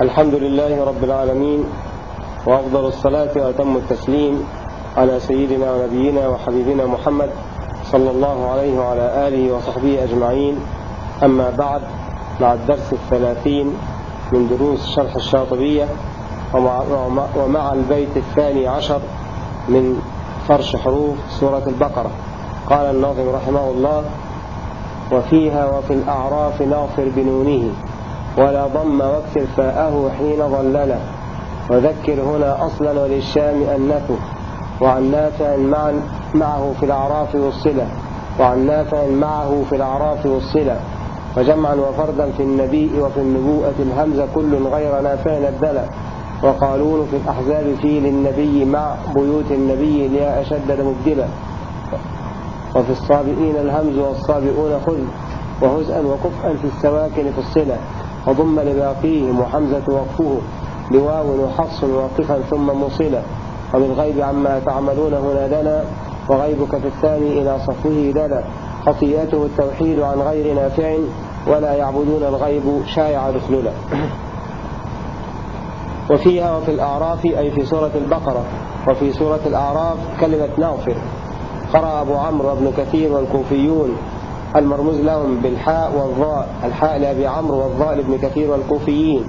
الحمد لله رب العالمين وأفضل الصلاة وأتم التسليم على سيدنا ونبينا وحبيبنا محمد صلى الله عليه وعلى آله وصحبه أجمعين. أما بعد مع الدرس الثلاثين من دروس شرح الشاطبية ومع, ومع البيت الثاني عشر من فرش حروف سورة البقرة. قال الناظم رحمه الله وفيها وفي الأعراف نغفر بنونه. ولا ضم واكسر فاءه حين ظلله. وذكر هنا أصلا وللشام أنثه وعن نافع معه في الأعراف والصلة. وعن نافع معه في الأعراف والصلة. وجمعا وفردا في النبي وفي النبوءة الهمزة كل غير نافع الدلة وقالون في الأحزاب في للنبي مع بيوت النبي ليا أشدد مبدلة وفي الصابئين الهمز والصابئون خذ وهزءا وكفءا في السواكن في الصلة. وضم لباقيهم وحمزة وقفه بواو وحص واقفا ثم مصلة وبالغيب عما تعملون هنا دنا وغيبك في الثاني إلى صفه دنا خطيئته التوحيد عن غير نافع ولا يعبدون الغيب شايع دخلنا وفيها وفي الأعراف أي في سورة البقرة. وفي سورة الأعراف كلمة نغفر قرأ أبو عمرو بن كثير والكوفيون. المرموز لهم بالحاء والضاء الحاء لأبي عمرو والضاء لابن كثير والكوفيين.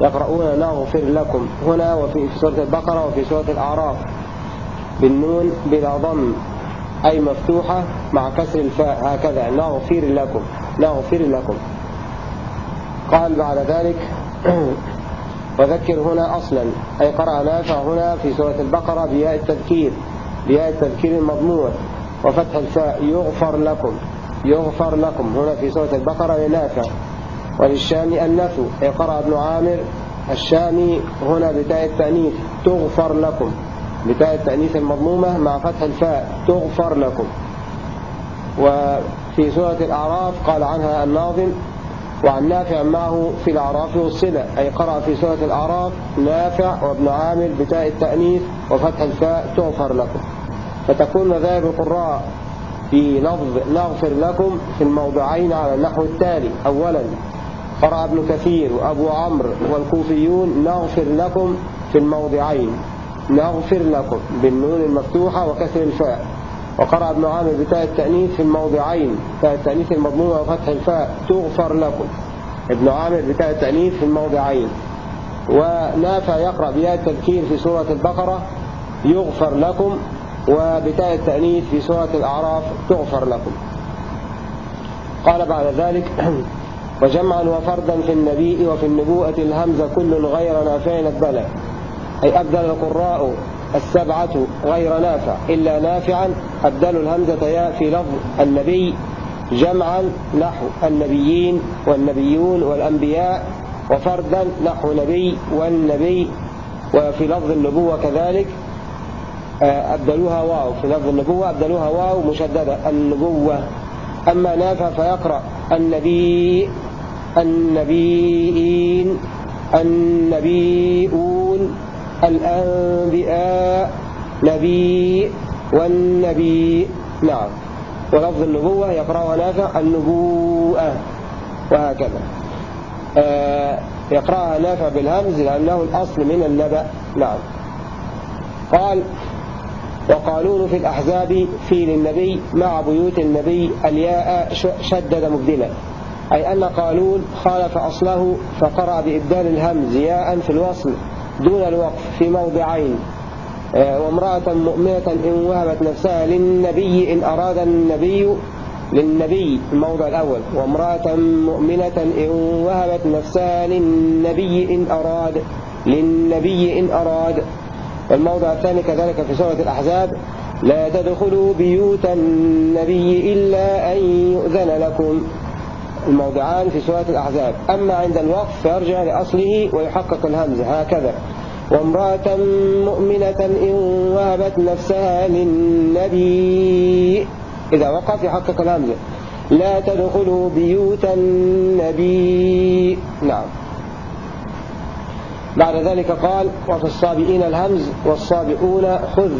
يقرؤون نغفر لكم. هنا وفي سورة البقرة وفي سورة الأعراف. بالنون بلا ضم. أي مفتوحة مع كسر الفاء. هكذا. نغفر لكم. نغفر لكم. قال بعد ذلك وذكر هنا أصلا. أي قرأ نافع هنا في سورة البقرة بياء التذكير. بياء التذكير المضموع وفتح الفاء. يغفر لكم. يغفر لكم. هنا في سورة البقرة لنافع وللشامي النفو أي قرأ ابن عامر. الشامي هنا بتاء التأنيث. تغفر لكم. بتاء التأنيث المضمومة مع فتح الفاء. تغفر لكم. وفي سورة الأعراف قال عنها الناظم. وعن نافع معه في الأعراف والصلة. أي قرأ في سورة الأعراف نافع وابن عامر بتاء التأنيث وفتح الفاء تغفر لكم. فتكون مذاهب القراء في لفظ نغفر لكم في الموضعين على النحو التالي. أولا قرأ ابن كثير وأبو عمرو والكوفيون نغفر لكم في الموضعين. نغفر لكم بالنون المفتوحة وكسر الفاء. وقرأ ابن عامر بتاء التأنيث في الموضعين. تاء التأنيث المضمومة وفتح الفاء. تغفر لكم. ابن عامر بتاء التأنيث في الموضعين. ونافع يقرأ بياء التذكير في سورة البقرة. يغفر لكم وبتاء التأنيث في سورة الأعراف تغفر لكم. قال بعد ذلك وجمعا وفردا في النبي وفي النبوءة الهمزة كل غير نافع البلى أي أبدل القراء السبعة غير نافع إلا نافعا أبدلوا الهمزة ياء في لفظ النبي جمعا نحو النبيين والنبيون والأنبياء وفردا نحو نبي والنبي وفي لفظ النبوة كذلك. أبدلوها واو في لفظ النبوة أبدلوها واو مشددة. النبوة أما نافع فيقرأ. النبي النبيين النبيون الأنبياء نبي والنبي. نعم. ولفظ النبوة يقرأها نافع النبوءة وهكذا. آه يقرأها نافع بالهمز لأنه الأصل من النبأ. نعم. قال وقالون في الأحزاب في للنبي مع بيوت النبي الياء شدد مبدلا. أي أن قالون خالف أصله فقرأ بإبدال الهمز ياء في الوصل دون الوقف في موضعين. آه، وامرأة مؤمنة إن وهبت نفسها للنبي إن أراد النبي للنبي الموضع الأول. وامرأة مؤمنة إن وهبت نفسها للنبي إن أراد للنبي إن أراد والموضع الثاني كذلك في سورة الأحزاب لا تدخلوا بيوت النبي إلا أن يؤذن لكم. الموضعان في سورة الأحزاب. أما عند الوقف فيرجع لأصله ويحقق الهمزة هكذا. وامرأة مؤمنة إن وهبت نفسها للنبي إذا وقف يحقق الهمزة لا تدخلوا بيوت النبي. نعم. بعد ذلك قال وفي الصابئين الهمز والصابئون خذ.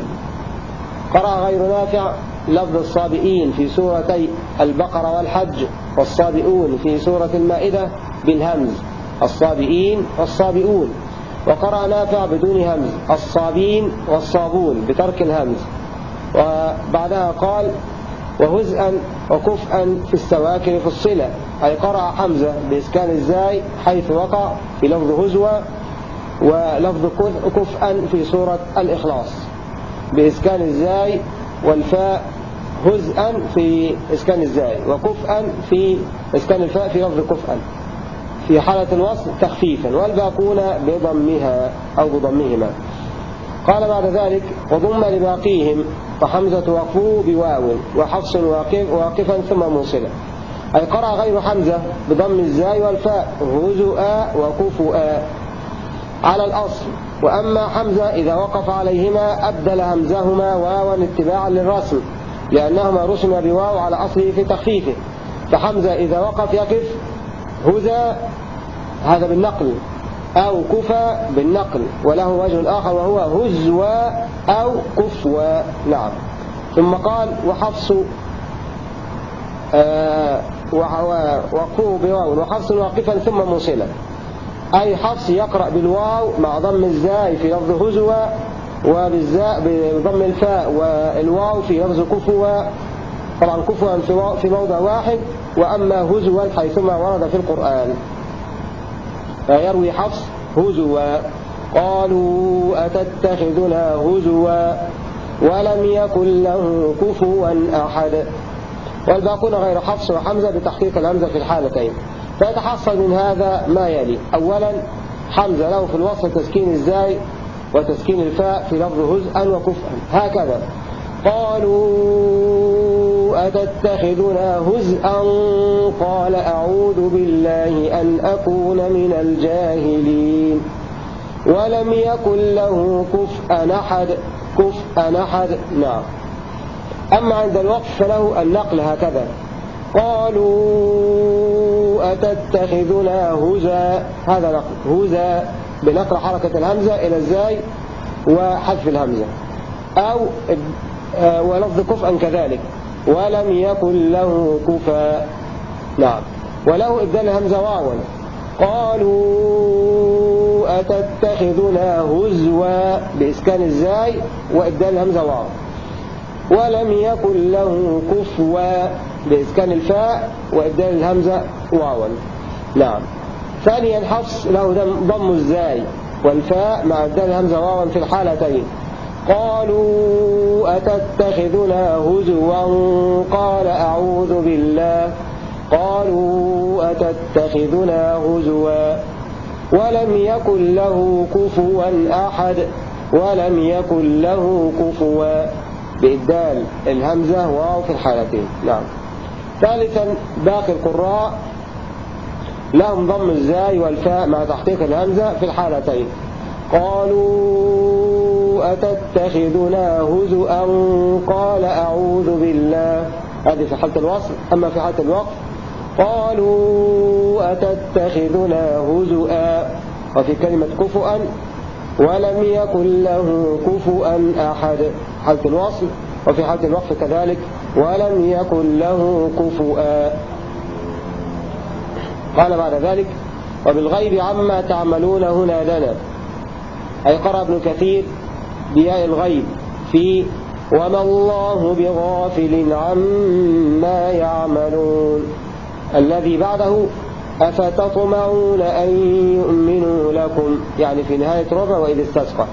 قرأ غير نافع لفظ الصابئين في سورتي البقرة والحج والصابئون في سورة المائدة بالهمز الصابئين والصابئون. وقرأ نافع بدون همز الصابين والصابون بترك الهمز. وبعدها قال وهزءا وكفءا في السواكن في الصلة. أي قرأ حمزة بإسكان الزاي حيث وقع في لفظ هزوة ولفظ كفءا في سورة الإخلاص. بإسكان الزاي والفاء هزءا في إسكان الزاي وكفءا في إسكان الفاء في لفظ كفءا. في حالة الوصل تخفيفا والباقون بضمها أو بضمهما. قال بعد ذلك وضم لباقيهم فحمزة وقفوه بواو وحفص واقف واقفا ثم موصلا أي قرأ غير حمزة بضم الزاي والفاء هزؤا وكفؤا. على الأصل. وأما حمزة إذا وقف عليهما أبدل همزهما واوا اتباعا للرسم لأنهما رسم بواو على أصله في تخفيفه. فحمزة إذا وقف يقف هزا هذا بالنقل أو كفى بالنقل وله وجه آخر وهو هزوى أو كفوى نعم. ثم قال وحفص آه وقفوه بواو وحفص واقفا ثم موصلا أي حفص يقرأ بالواو مع ضم الزاي في لفظ هزوى وبالزاء بضم الفاء والواو في لفظ كفوى طبعا كفوا في موضع واحد وأما هزوا حيثما ورد في القرآن. فيروي حفص هزوا قالوا أتتخذنا هزوا ولم يكن له كفوا أحد. والباقون غير حفص وحمزة بتحقيق الهمزة في الحالتين. فيتحصل من هذا ما يلي. أولا حمزة له في الوصف تسكين الزاي وتسكين الفاء في لفظ هزءا وكفءا هكذا. قالوا أتتخذنا هزءا؟ قال أعوذ بالله أن أكون من الجاهلين. ولم يكن له كفءا أحد. كفءا أحد. نعم. أما عند الوقف فله النقل هكذا. قالوا أتتخذنا هزا هذا نقل هزا بنقل حركة الهمزة إلى الزاي وحذف الهمزة. أو آه، ولفظ كفءا كذلك. ولم يكن له كفا. نعم. وله إبدال الهمزة واوا قالوا أتتخذنا هزوا بإسكان الزاي وإبدال الهمزة واوا ولم يكن له كفوا بإسكان الفاء وإبدال الهمزة واوا نعم. ثانيا حفص له ضم الزاي والفاء مع إبدال الهمزة واوا في الحالتين. قالوا أتتخذنا هزوا؟ قال أعوذ بالله. قالوا أتتخذنا هزوا؟ ولم يكن له كفوا أحد. ولم يكن له كفوا. بإبدال الهمزة واو في الحالتين. نعم. ثالثا باقي القراء. لهم ضم الزاي والفاء مع تحقيق الهمزة في الحالتين. قالوا أتتخذنا هزؤا؟ قال أعوذ بالله. هذه في حالة الوصل أما في حالة الوقف قالوا أتتخذنا هزؤا؟ وفي كلمة كفؤا ولم يكن له كفؤا أحد. حالة الوصل وفي حالة الوقف كذلك ولم يكن له كفؤا. قال بعد ذلك وبالغيب عما تعملون هنا لنا. أي قرأ ابن كثير بياء الغيب في وما الله بغافل عما يعملون. الذي بعده أفتطمعون أن يؤمنوا لكم. يعني في نهاية ربع وإذ استسقى.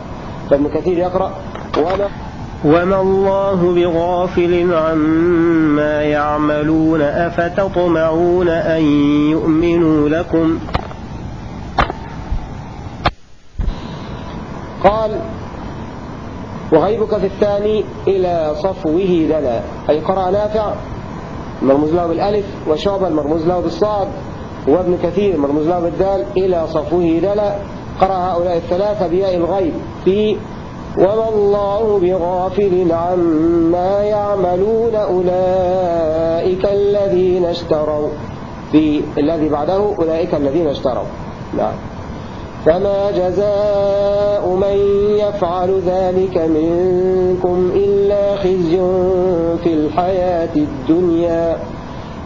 فابن كثير يقرأ وما وما الله بغافل عما يعملون أفتطمعون أن يؤمنوا لكم قال وغيبك في الثاني إلى صفوه دنا أي قرأ نافع مرموز له بالألف وشعبة المرموز له بالصاد وابن كثير مرموز له بالدال إلى صفوه دنا قرأ هؤلاء الثلاثة بياء الغيب في وما الله بغافل عما يعملون أولئك الذين اشتروا. في الذي بعده أولئك الذين اشتروا. نعم. فما جزاء من يفعل ذلك منكم إلا خزي في الحياة الدنيا.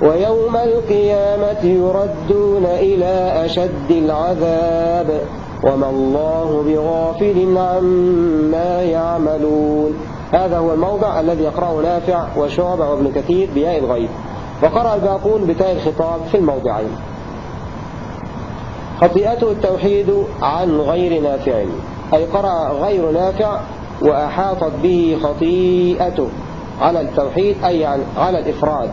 ويوم القيامة يردون إلى أشد العذاب. وما الله بغافل عما يعملون. هذا هو الموضع الذي يقرأه نافع وشعبة وابن كثير بياء الغيب. وقرأ الباقون بتاء الخطاب في الموضعين. خطيئته التوحيد عن غير نافع. أي قرأ غير نافع وأحاطت به خطيئته على التوحيد أي على الإفراد.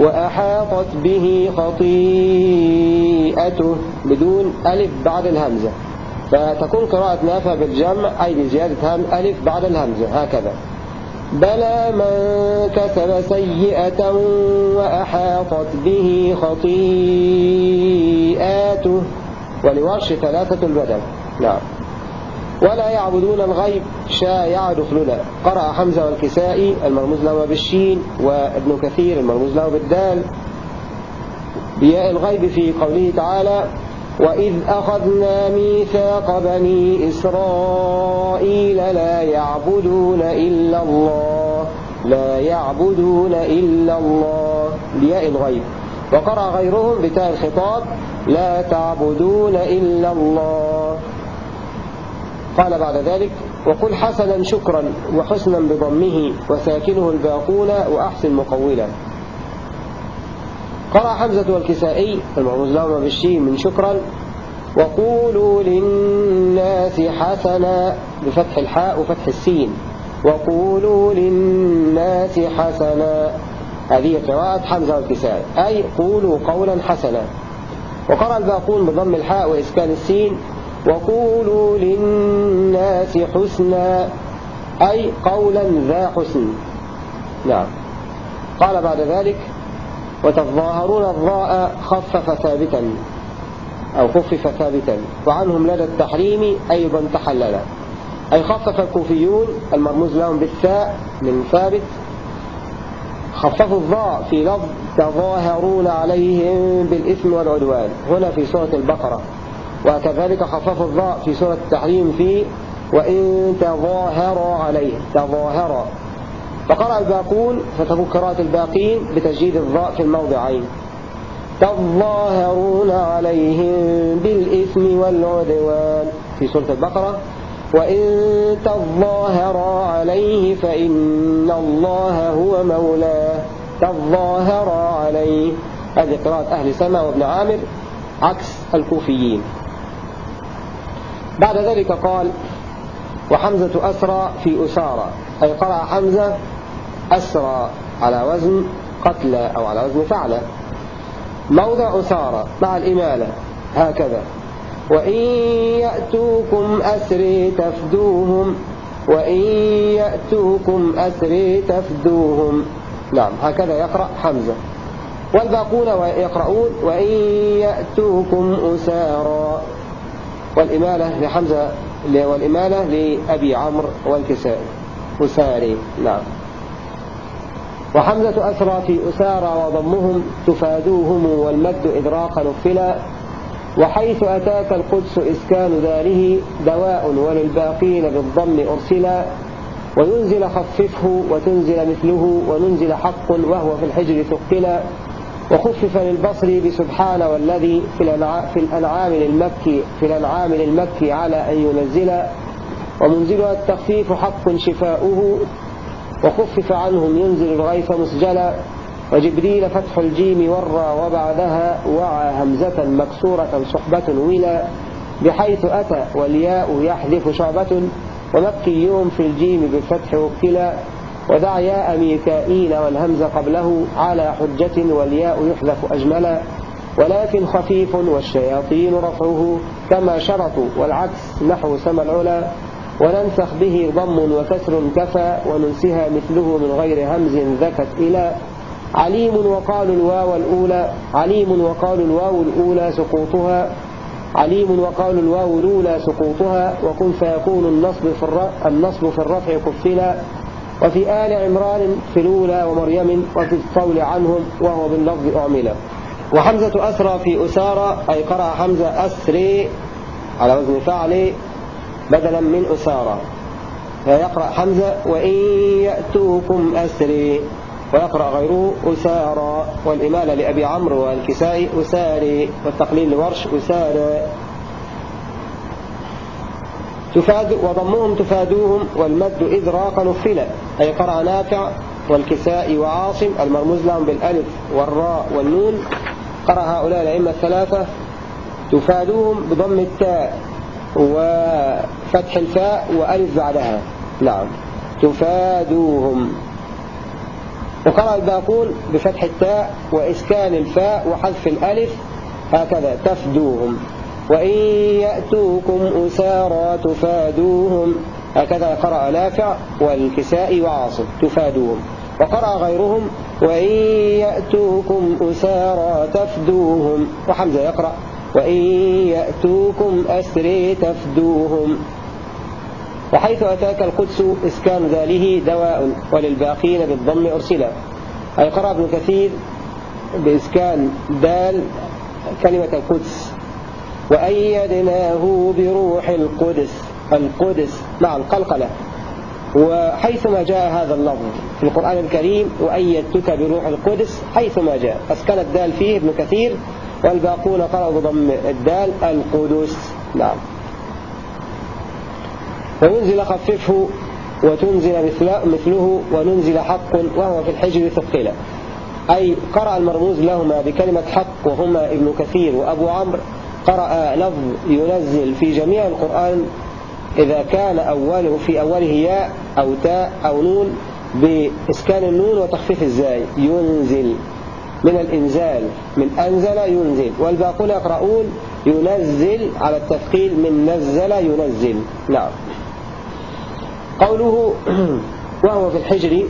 وأحاطت به خطيئته. بدون ألف بعد الهمزة. فتكون قراءة نافع بالجمع أي بزيادة هم ألف بعد الهمزة هكذا. بلى من كسب سيئة وأحاطت به خطيئاته. ولورش ثلاثة البدل. نعم. ولا يعبدون الغيب شاء يعرف لنا قرأ حمزة والكسائي المرموز له بالشين وابن كثير المرموز له بالدال. بياء الغيب في قوله تعالى وإذ أخذنا ميثاق بني إسرائيل لا يعبدون إلا الله لا يعبدون إلا الله. بياء الغيب. وقرأ غيرهم بتاء الخطاب لا تعبدون إلا الله. قال بعد ذلك وقل حسنا شكرا وحسنا بضمه وساكنه الباقون وأحسن مقولا. قرأ حمزة والكسائي المعوز لهما بالشين من شكرا وقولوا للناس حسنا بفتح الحاء وفتح السين. وقولوا للناس حسنا. هذه قراءة حمزة والكسائي. أي قولوا قولا حسنا. وقرأ الباقون بضم الحاء وإسكان السين. وقولوا للناس حسنا. أي قولا ذا حسن. نعم. قال بعد ذلك وتظاهرون الضاء خفف ثابتا أو خفف ثابتا وعنهم لدى التحريم أيضا تحللا. أي خفف الكوفيون المرموز لهم بالثاء من ثابت خففوا الضاء في لفظ تظاهرون عليهم بالإثم والعدوان. هنا في سورة البقرة. وكذلك خففوا الضاء في سورة التحريم في وإن تظاهر عليه. تظاهر فقرأ الباقون فتكون قراءة الباقين بتجديد الضاء في الموضعين. تظاهرون عليهم بالإثم والعدوان. في سورة البقرة وإن تظاهر عليه فإن الله هو مولاه. تظاهر عليه. هذه قراءة أهل سماء وابن عامر عكس الكوفيين. بعد ذلك قال وحمزة أسرى في أسارة أي قرأ حمزة أسرى على وزن قتلى أو على وزن فعلى موضع أسارة مع الإمالة هكذا. وإن يأتوكم أسري تفدوهم وإن يأتوكم أسري تفدوهم. نعم هكذا يقرأ حمزة. والباقون يقرؤون وإن يأتوكم أسارا والإمالة لحمزة والإمالة لأبي عمرو والكسائي. أساري نعم. وحمزة أسرى في أسارى وضمهم تفادوهم والمد إدراقا نفلا وحيث أتاك القدس إسكان داره دواء وللباقين بالضم أرسلا وينزل خففه وتنزل مثله وننزل حق وهو في الحجر ثقلا وخفف للبصر بسبحان والذي في الأنعام للمكي في الأنعام للمكي على أن ينزل ومنزلها التخفيف حق شفاؤه وخفف عنهم ينزل الغيث مسجلا وجبريل فتح الجيم ورى وبعدها وعى همزة مكسورة صحبة ولا بحيث أتى والياء يحذف شعبة ومكي يوم في الجيم بالفتح وكلا ودع ياء ميكائيل والهمز قبله على حجة والياء يحذف أجملا ولكن خفيف والشياطين رفعه كما شرطوا والعكس نحو سما العلا وننسخ به ضم وكسر كفى وننسها مثله من غير همز ذكت إلى عليم وقالوا الواو الأولى عليم وقالوا الواو الأولى سقوطها عليم وقالوا الواو الأولى سقوطها وكن فيكون النصب في النصب في الرفع كفلا وفي آل عمران في الأولى ومريم وفي الطول عنهم وهو باللفظ أعملا. وحمزة أسرى في أسارى أي قرأ حمزة أسري على وزن فعل بدلا من أسارى. فيقرأ حمزة وإن يأتوكم أسري. ويقرأ غيره أسارى. والإمالة لأبي عمرو والكسائي أساري. والتقليل لورش أسارى. تفاد وضمهم تفادوهم والمد إذ راق نفلا أي قرأ نافع والكساء وعاصم المرموز لهم بالألف والراء والنون. قرأ هؤلاء الأئمة الثلاثة. تفادوهم بضم التاء. وفتح الفاء وألف بعدها. نعم. تفادوهم. وقرأ الباقون بفتح التاء وإسكان الفاء وحذف الألف. هكذا. تفدوهم. وإن يأتوكم أسارى تفادوهم. هكذا قرأ نافع والكساء وعاصم. تفادوهم. وقرأ غيرهم. وإن يأتوكم أسارى تفدوهم. وحمزة يقرأ. وإن يأتوكم أسري تفدوهم. وحيث أتاك القدس إسكان ذاله دواء وللباقين بالضم أرسلا. أي قرأ ابن كثير بإسكان دال كلمة القدس. وأيدناه بروح القدس القدس مع القلقلة. وحيثما جاء هذا اللفظ في القرآن الكريم وأيدتك بروح القدس حيثما جاء. أسكن الدال فيه ابن كثير والباقون قرأوا بضم الدال القدس. نعم. وينزل خففه وتنزل مثله وننزل حق وهو في الحجر ثقيلا. أي قرأ المرموز لهما بكلمة حق وهما ابن كثير وأبو عمرو. قرأ لفظ ينزل في جميع القرآن إذا كان أوله في أوله ياء أو تاء أو نون بإسكان النون وتخفيف الزاي. ينزل. من الإنزال من أنزل ينزل والباقون يقرؤون ينزل على التثقيل من نزل ينزل. نعم. قوله وهو في الحجر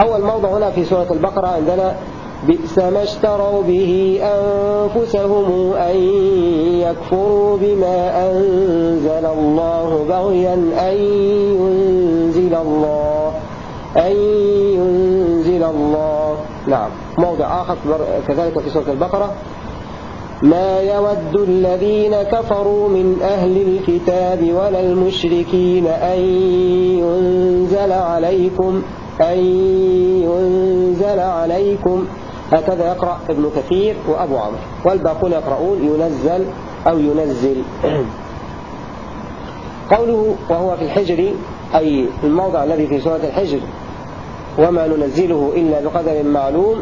أول موضع هنا في سورة البقرة عندنا بئس ما اشتروا به أنفسهم أن يكفروا بما أنزل الله بغيا أن ينزل الله أن ينزل الله. نعم. موضع آخر كذلك في سورة البقرة. ما يود الذين كفروا من أهل الكتاب ولا المشركين أن ينزل عليكم أن ينزل عليكم. هكذا يقرأ ابن كثير وأبو عمرو. والباقون يقرؤون ينزل أو ينزل. قوله وهو في الحجر أي الموضع الذي في سورة الحجر. وما ننزله إلا بقدر معلوم.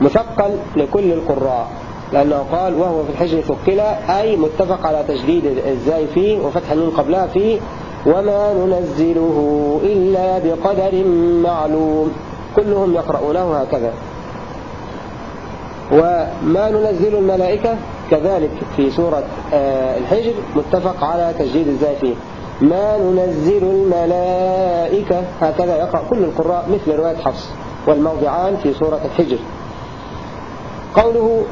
مثقل لكل القراء لأنه قال وهو في الحجر ثقلا أي متفق على تجديد الزاي فيه وفتح النون قبلها فيه وما ننزله إلا بقدر معلوم كلهم يقرؤونه هكذا. وما ننزل الملائكة كذلك في سورة آه، الحجر متفق على تجديد الزاي فيه. ما ننزل الملائكة هكذا يقرأ كل القراء مثل رواية حفص والموضعان في سورة الحجر. قوله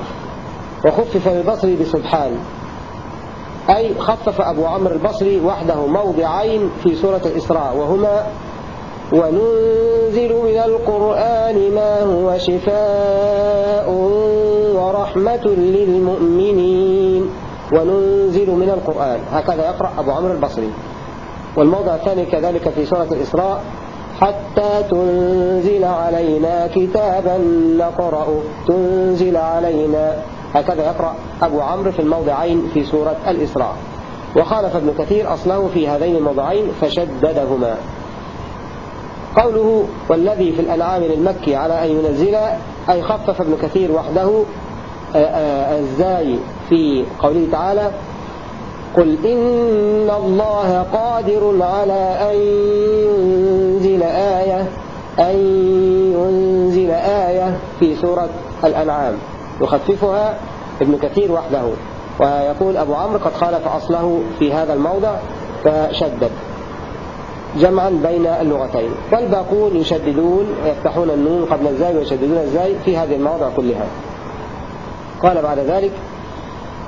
وخفف البصري بسبحان. أي خفف أبو عمرو البصري وحده موضعين في سورة الإسراء وهما وننزل من القرآن ما هو شفاء ورحمة للمؤمنين. وننزل من القرآن. هكذا يقرأ أبو عمرو البصري. والموضع الثاني كذلك في سورة الإسراء حتى تنزل علينا كتابا نقرأ تنزل علينا. هكذا يقرأ أبو عمرو في الموضعين في سورة الإسراء. وخالف ابن كثير أصله في هذين الموضعين فشددهما. قوله والذي في الأنعام للمكي على أن ينزل أي خفف ابن كثير وحده آه، آه، الزاي في قوله تعالى قل إن الله قادر على أن ينزل آية أن ينزل آية في سورة الأنعام. يخففها ابن كثير وحده ويقول أبو عمرو قد خالف أصله في هذا الموضع فشدد. جمعا بين اللغتين. والباقون يشددون يفتحون النون قبل الزاي ويشددون الزاي في هذه المواضع كلها. قال بعد ذلك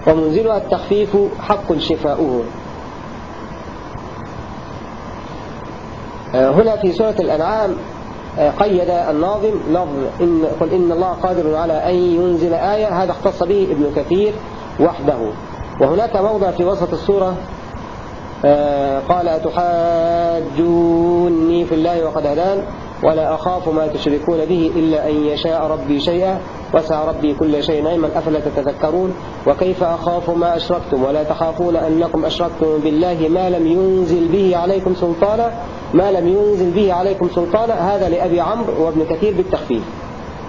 ومنزلها التخفيف حق شفاؤه. آه، هنا في سورة الأنعام آه، قيد الناظم لفظ إن قل إن الله قادر على أن ينزل آية هذا اختص به ابن كثير وحده. وهناك موضع في وسط السورة آه، قال أتحاجوني في الله وقد هدان ولا أخاف ما تشركون به إلا أن يشاء ربي شيئا وسع ربي كل شيء علما أفلا تتذكرون؟ وكيف أخاف ما أشركتم؟ ولا تخافون أنكم أشركتم بالله ما لم ينزل به عليكم سلطانا؟ ما لم ينزل به عليكم سلطانا؟ هذا لأبي عمرو وابن كثير بالتخفيف.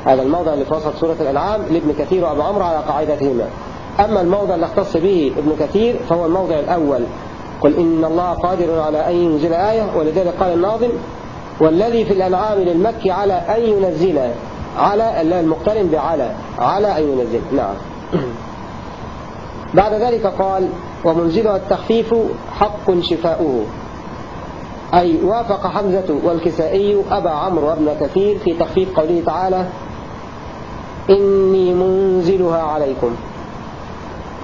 هذا الموضع اللي وسط سورة الأنعام لابن كثير وأبو عمرو على قاعدتهما. أما الموضع اللي اختص به ابن كثير فهو الموضع الأول. قل إن الله قادر على أن ينزل آية ولذلك قال الناظم والذي في الأنعام للمكي على أن ينزل على المقترن بعلى على أن ينزل. نعم. بعد ذلك قال ومنزلها التخفيف حق شفاؤه. أي وافق حمزة والكسائي أبا عمرو وابن كثير في تخفيف قوله تعالى إني منزلها عليكم.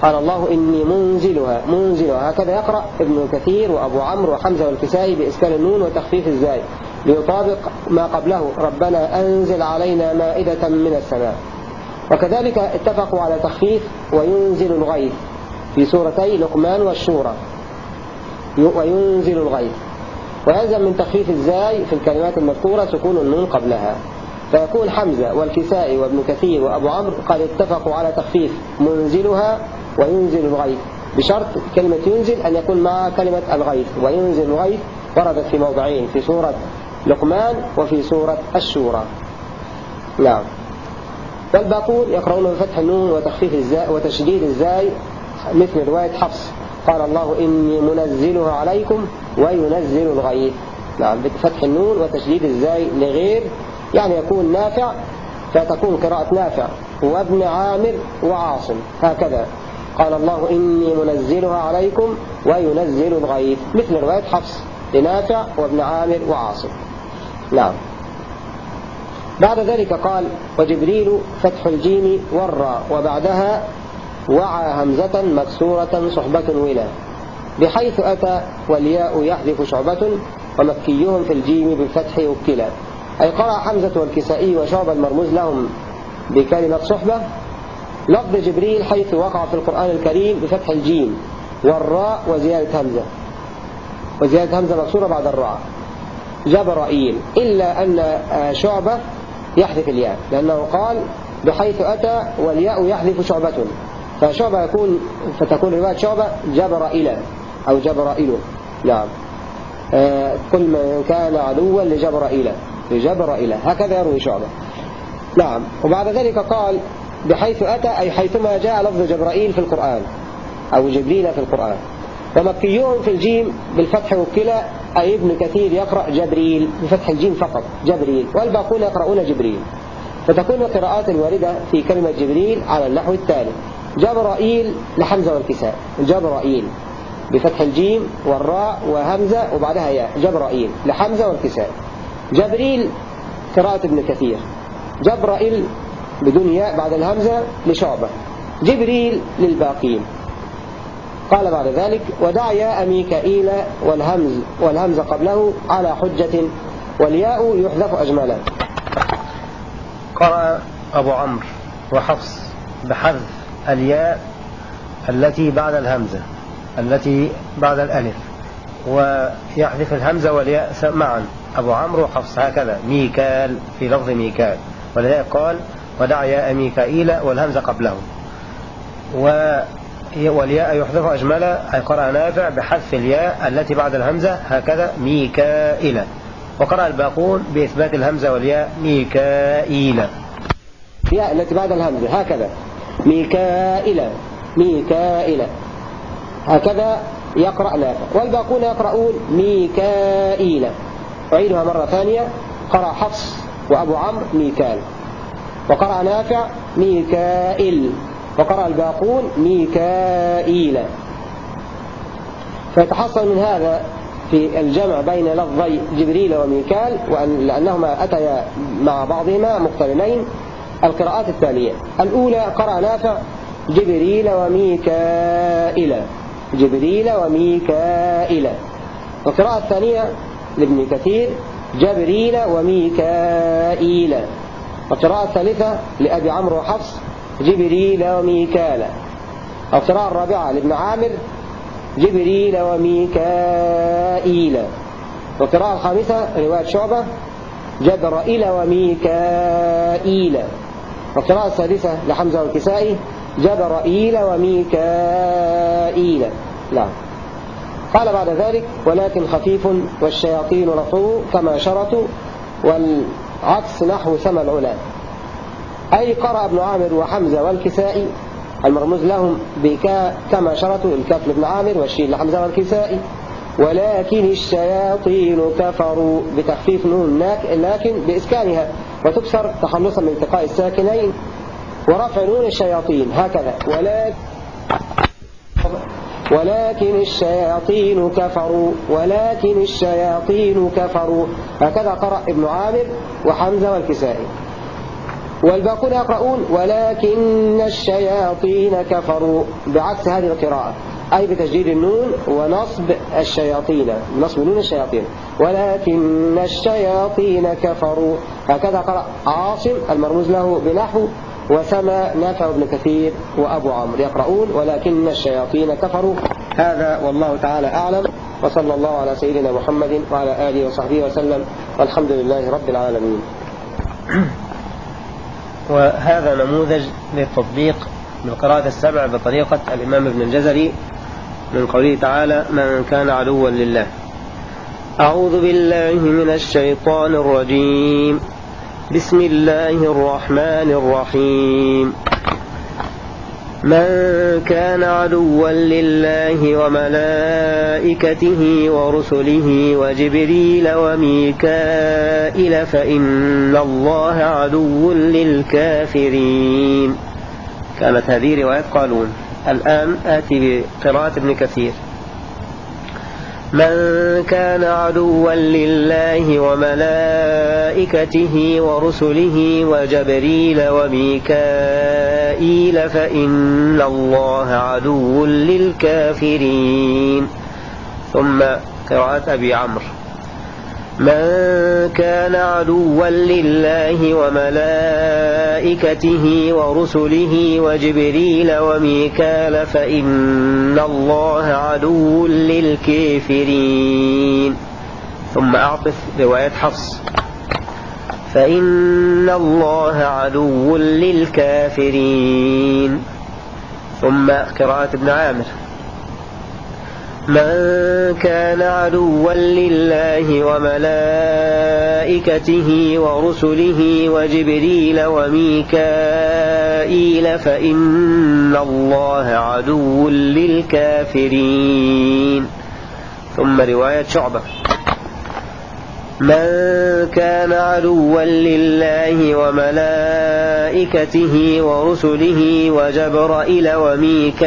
قال الله إني منزلها منزلها. هكذا يقرأ ابن كثير وأبو عمرو وحمزة والكسائي بإسكان النون وتخفيف الزاي ليطابق ما قبله. ربنا أنزل علينا مائدة من السماء. وكذلك اتفقوا على تخفيف وينزل الغيث في سورتي لقمان والشورى. وينزل الغيث. ويلزم من تخفيف الزاي في الكلمات المذكورة سكون النون قبلها. فيكون حمزة والكسائي وابن كثير وأبو عمرو قد اتفقوا على تخفيف منزلها وينزل الغيث. بشرط كلمة ينزل أن يكون مع كلمة الغيث. وينزل الغيث وردت في موضعين في سورة لقمان وفي سورة الشورى. نعم. والباقون يقرؤون بفتح النون وتخفيف الزاء وتشديد الزاي مثل رواية حفص. قال الله إني منزلها عليكم وينزل الغيث. نعم بفتح النون وتشديد الزاي لغير يعني يكون نافع فتكون قراءة نافع. وابن عامر وعاصم. هكذا. قال الله إني منزلها عليكم وينزل الغيث. مثل رواية حفص لنافع وابن عامر وعاصم. نعم. بعد ذلك قال وجبريل فتح الجيم والراء وبعدها وعى همزة مكسورة صحبة ولا بحيث أتى والياء يحذف شعبة ومكيهم في الجيم بالفتح وكلا. أي قرأ حمزة والكسائي وشعبة المرموز لهم بكلمة صحبة لفظ جبريل حيث وقع في القرآن الكريم بفتح الجيم والراء وزيادة همزة. وزيادة همزة مكسورة بعد الراء. جبرائيل إلا أن شعبة يحذف الياء لأنه قال بحيث أتى والياء يحذف شعبة. فشعبة يكون فتكون رواية شعبة جبرائيل أو جبرائيل. نعم. آه، كل من كان عدوا لجبرائيل لجبرائيل. هكذا يروي شعبة. نعم. وبعد ذلك قال بحيث أتى أي حيثما جاء لفظ جبرائيل في القرآن أو جبريل في القرآن. ومكيهم في الجيم بالفتح وكلا أي ابن كثير يقرأ جبريل بفتح الجيم فقط جبريل. والباقون يقرؤون جبريل. فتكون القراءات الواردة في كلمة جبريل على النحو التالي. جبرائيل لحمزة والكسائي. جبرائيل. بفتح الجيم والراء وهمزة وبعدها ياء. جبرائيل لحمزة والكسائي. جبريل قراءة ابن كثير. جبرائيل بدون ياء بعد الهمزة لشعبة. جبريل للباقين. قال بعد ذلك ودع ياء ميكائيل والهمز والهمز قبله على حجة والياء يحذف أجمالا. قرأ أبو عمرو وحفص بحذف الياء التي بعد الهمزة التي بعد الألف ويحذف الهمزة والياء معا. أبو عمرو وحفص هكذا ميكال في لفظ ميكال. ولذلك قال ودع ياء ميكائيل والهمزة قبله. و والياء يحذف أجملا أي قرأ نافع بحذف الياء التي بعد الهمزة هكذا ميكائيل. وقرأ الباقون بإثبات الهمزة والياء ميكائيل. الياء التي بعد الهمزة هكذا. ميكائيل ميكائيل. هكذا يقرأ نافع. والباقون يقرؤون ميكائيل. أعيدها مرة ثانية. قرأ حفص وأبو عمرو ميكال وقرأ نافع ميكائيل. وقرأ الباقون ميكائيل. فيتحصل من هذا في الجمع بين لفظي جبريل وميكال وأن لأنهما أتيا مع بعضهما مقترنين القراءات التالية. الأولى قرأ نافع جبريل وميكائيل. جبريل وميكائيل. والقراءة الثانية لابن كثير جبريل وميكائيل. والقراءة الثالثة لأبي عمرو وحفص جبريل وميكال. القراءة الرابعة لابن عامر جبريل وميكائيل. والقراءة الخامسة رواية شعبة جبرائيل وميكائيل. والقراءة السادسة لحمزة والكسائي جبرائيل وميكائيل. نعم. قال بعد ذلك ولكن خفيف والشياطين رفعوا كما شرطوا والعكس نحو سما العلا أي قرأ ابن عامر وحمزة والكسائي المرموز لهم بكا كما شرطوا الكاف لابن عامر والشين لحمزة والكسائي. ولكن الشياطين كفروا بتخفيف نون لكن بإسكانها وتكسر تخلصا من التقاء الساكنين. ورفع نون الشياطين هكذا. ولكن ولكن الشياطين كفروا ولكن الشياطين كفروا. هكذا قرأ ابن عامر وحمزة والكسائي. والباقون يقرؤون ولكن الشياطين كفروا. بعكس هذه القراءة أي بتجديد النون ونصب الشياطين نصب نون الشياطين. ولكن الشياطين كفروا. هكذا قرأ عاصم المرموز له بنحو وسمى نافع بن كثير وأبو عمرو. يقرؤون ولكن الشياطين كفروا. هذا والله تعالى أعلم. وصلى الله على سيدنا محمد وعلى آله وصحبه وسلم. والحمد لله رب العالمين. وهذا نموذج للتطبيق بالقراءة السبع بطريقة الإمام ابن الجزري من قوله تعالى من كان عدوا لله أعوذ بالله من الشيطان الرجيم. بسم الله الرحمن الرحيم. من كان عدوا لله وملائكته ورسله وجبريل وميكائيل فإن الله عدو للكافرين. كانت هذه رواية قالون. الآن آتي بقراءة ابن كثير. من كان عدوا لله وملائكته ورسله وجبريل وميكائيل فإن الله عدو للكافرين. ثم قراءة أبي عمرو. من كان عدوا لله وملائكته ورسله وجبريل وميكال فإن الله عدو للكافرين. ثم أعطف رواية حفص. فإن الله عدو للكافرين. ثم قراءة ابن عامر. من كان عدوا لله وملائكته ورسله وجبريل وميكائيل فإن الله عدو للكافرين. ثم رواية شعبة. من كان عدوا لله وملائكته ورسله وجبرائيل وميكائيل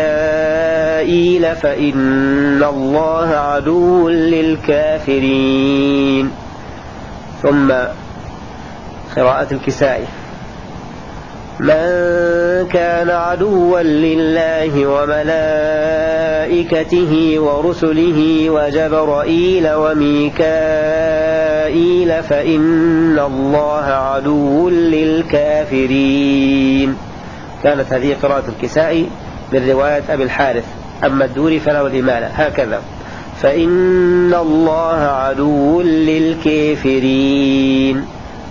فإن الله عدو للكافرين. ثم قراءة الكسائي. من كان عدوا لله وملائكته ورسله وجبرائيل وميكائيل فإن الله عدو للكافرين. كانت هذه قراءة الكسائي من رواية أبي الحارث. أما الدوري فله الإمالة هكذا. فإن الله عدو للكافرين.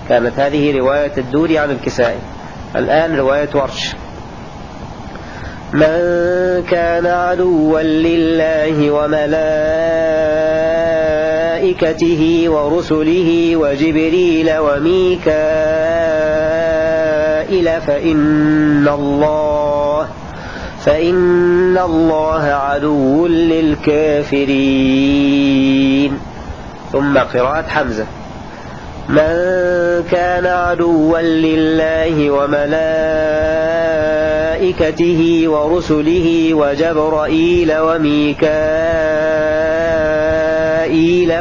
كانت هذه رواية الدوري عن الكسائي. الآن رواية ورش من كان عدوا لله وملائكته ورسله وجبريل وميكائيل فإن الله فإن الله عدو للكافرين. ثم قراءة حمزة. من كان عدوا لله وملائكته ورسله وجبرائيل وميكائيل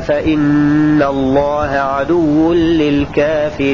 فإن الله عدو للكافرين.